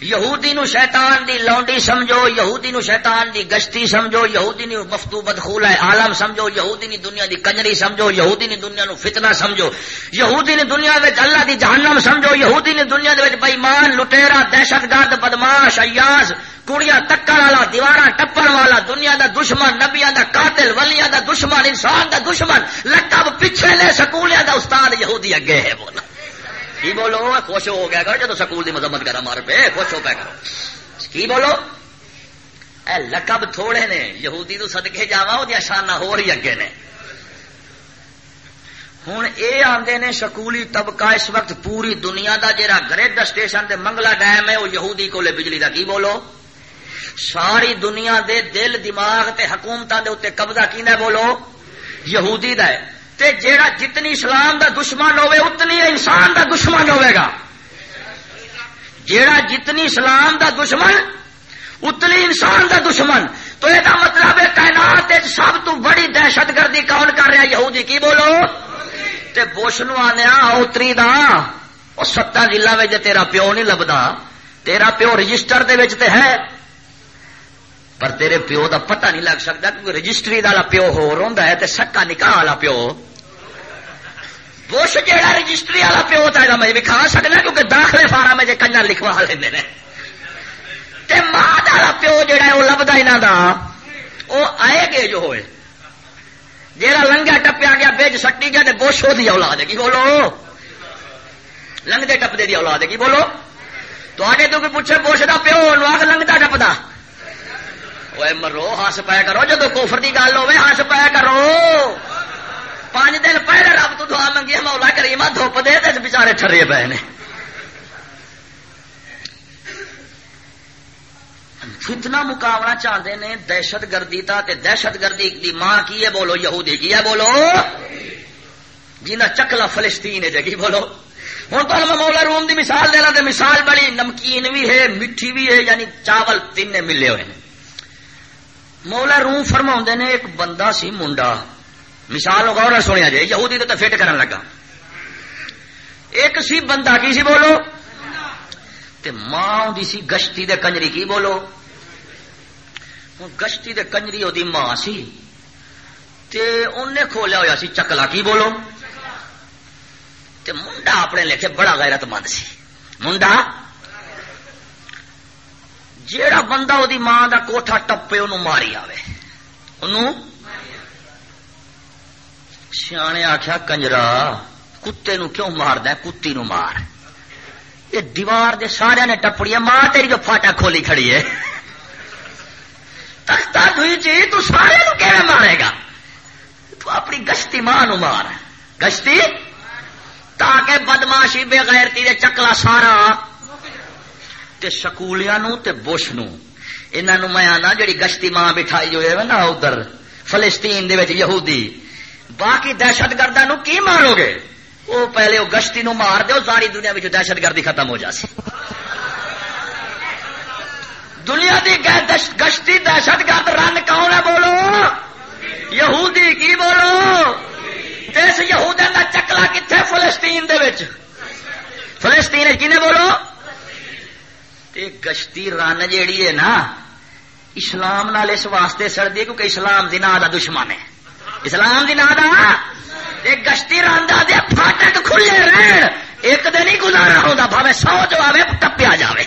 یہودی نو شیطان دی لونڈی سمجھو، یہودی نو شیطان دی گشتی سمجھو، یہودی نو مفتو بدخول ہے، عالم سمجھو، یہودی نی دنیا دی کنجری سمجھو، یہودی نی دنیا نو فتنہ سمجھو۔ یہودی نی دنیا وچ اللہ دی جہنم سمجھو، یہودی نی دنیا دے وچ بے ایمان لٹیرا، دہشت گرد، بدماش ایاز کڑیاں ٹکر والا دیوار ٹپن والا، دنیا دا دشمن نبیا دا قاتل، ولیاں دا دشمن، انسان دا دشمن، لقب پیچھے لے، سکولیاں دا استاد یہودی اگے ہے بولا۔ کی بولو؟ خوش ہو گیا کرو جب سکول کی مذمت کرا مار پہ خوش ہو پہ کرو۔ کی بولو؟ اے لقب تھوڑے نے، یہودی تو سدکے جا وہ شانہ ہو رہی اگے نے۔ ہوں یہ آتے نے سکولی طبقہ اس وقت پوری دنیا دا جہاں گریڈ اسٹیشن تے منگلا ڈیم ہے وہ یہودی کو بجلی دا کی بولو؟ ساری دنیا دے دل، دماغ تے حکومتوں دے اتنے قبضہ کینا بولو؟ یہودی دا ہے۔ تے جیڑا جتنی اسلام دا دشمن ہوئے اتنی انسان دا دشمن ہوئے گا۔ جیڑا جتنی اسلام دا دشمن، اتنی انسان دا دشمن۔ تو یہ مطلب ہے تعینات سب تو بڑی دہشت گردی کون کر رہا یہودی کی بولو؟ تے بوش نو آنے اتری دا۔ وہ ستا ضلع میں تیرا پیو نہیں لبدا۔ تیرا پیو رجسٹر دے تے ہے۔ پر تیرے پیو دا پتہ نہیں لگ سکتا کیونکہ رجسٹری والا پیو ہو رہا ہے تے سکا نکاح والا پیو۔ بش جہا رجسٹری والا پیو تا میں کھا سکنا کیونکہ داخلے فارم میں کنجر لکھوا لیں تے ماں والا پیو جہا ہے، وہ لبدا یہاں دا، وہ آئے گے جو ہوئے۔ جہاں لنگیا ٹپیا گیا بج سٹی گیا بوش ہو دی اولاد کی بولو؟ لنگتے ٹپتے دی اولاد کی بولو؟ تو آگے تو کوئی پوچھے بوش کا پیو لوگ لنگتا ٹپتا۔ مرو ہس پایا کرو۔ جدو کوفر کی گل ہوے ہس پایا کرو پانچ دن پہلے رب تو دعا منگی مولا کریم دھوپ دے تو بچارے ٹھرے پے نے۔ فتنا مقابلہ چاہتے ہیں دہشت گردی تا تے دہشت گردی دی ماں کی ہے بولو، یہودی کی ہے بولو۔ جنہ چکلا فلسطین ہے جگی بولو۔ ہوں تو میں مولا روم دی مثال دینا تے مثال بڑی، نمکین بھی ہے، میٹھی بھی ہے یعنی چاول تین ملے ہوئے ہیں مولا روم فرما نے، ایک بندہ سی، منڈا۔ مثال غور سنیا جائے یہودی تو فٹ کرن لگا۔ ایک سی بندہ کی سی بولو؟ تے ماں دی سی گشتی دے کنجری کی بولو؟ گشتی دے کنجری وہ ماں سی۔ تے انہیں کھولیا ہوا سی چکلا کی بولو؟ تے منڈا اپنے لکھے بڑا غیرت مند سی۔ منڈا؟ جیڑا بندہ وہ ماں کا کوٹھا ٹپے ان ماری آئے سیانے آخیا کنجرا کتے نو کیوں مار کتی نو مار۔ یہ دیوار دے سارے نے ٹپڑی ہے، ماں تیری جو فاٹا کھولی کھڑی ہے۔ تختہ دھوئی چی تو سارے نو کہ مارے گا؟ تو اپنی گشتی ماں نو مار۔ گشتی؟ تاکہ بدماشی بے غیرتی دے چکلا سارا۔ تے سکولیاں نو تے بش نو۔ انہاں نو میں آنا، جڑی گشتی ماں بٹھائی جو ہے نا ادھر، فلسطین دے وچ یہودی۔ باقی دہشت گرداں نو کی مارو گے؟ وہ پہلے وہ گشتی نو مار دو ساری دنیا میں دہشت گردی ختم ہو جاسی دنیا دی گشتی دہشت گرد رن کون ہے بولو؟ یہودی کی بولو؟ اس یہود کا چکلا کتنے فلسطین دے وچ؟ فلسطین کنے بولو؟ گشتی رن جیڑی ہے نا، اسلام نال اس واسطے سردی کیونکہ اسلام دنا دا دشمن ہے۔ اسلام دنا دا دا رہن ایک دن ہی گزارا ہوتا بھاوے سو جو آئے ٹپیا جائے